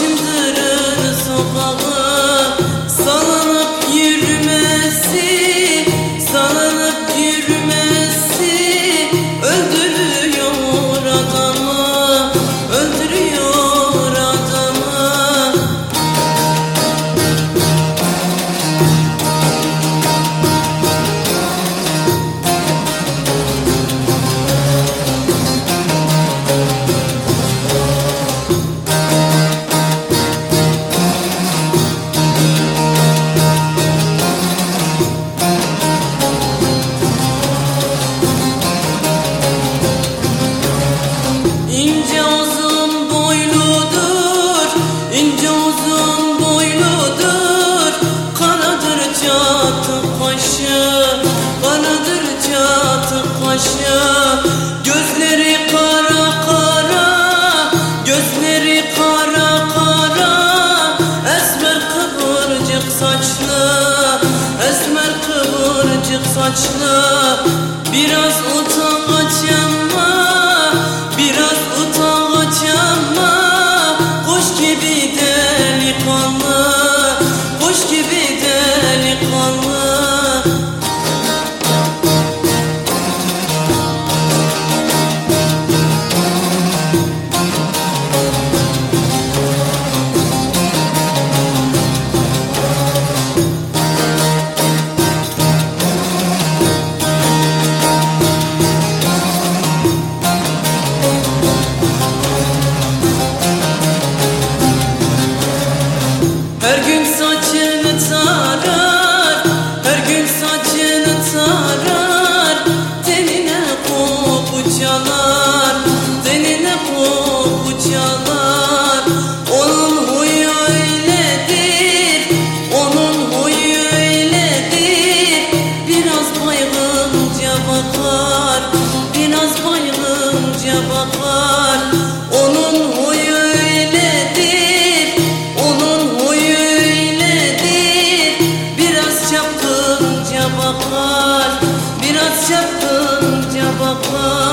emotions başı Gözleri kara kara Gözleri kara kara. Esmer kıvırcık saçlı Esmer kıvırcık saçlı. Biraz utangaç yanlı çalar Denine koku Onun huyu öyledir Onun huyu öyledir. Biraz baygınca bakar Biraz baygınca bakar. Onun huyu öyledir Onun huyu öyledir. Biraz çapkınca bakar Biraz çapkınca bakar.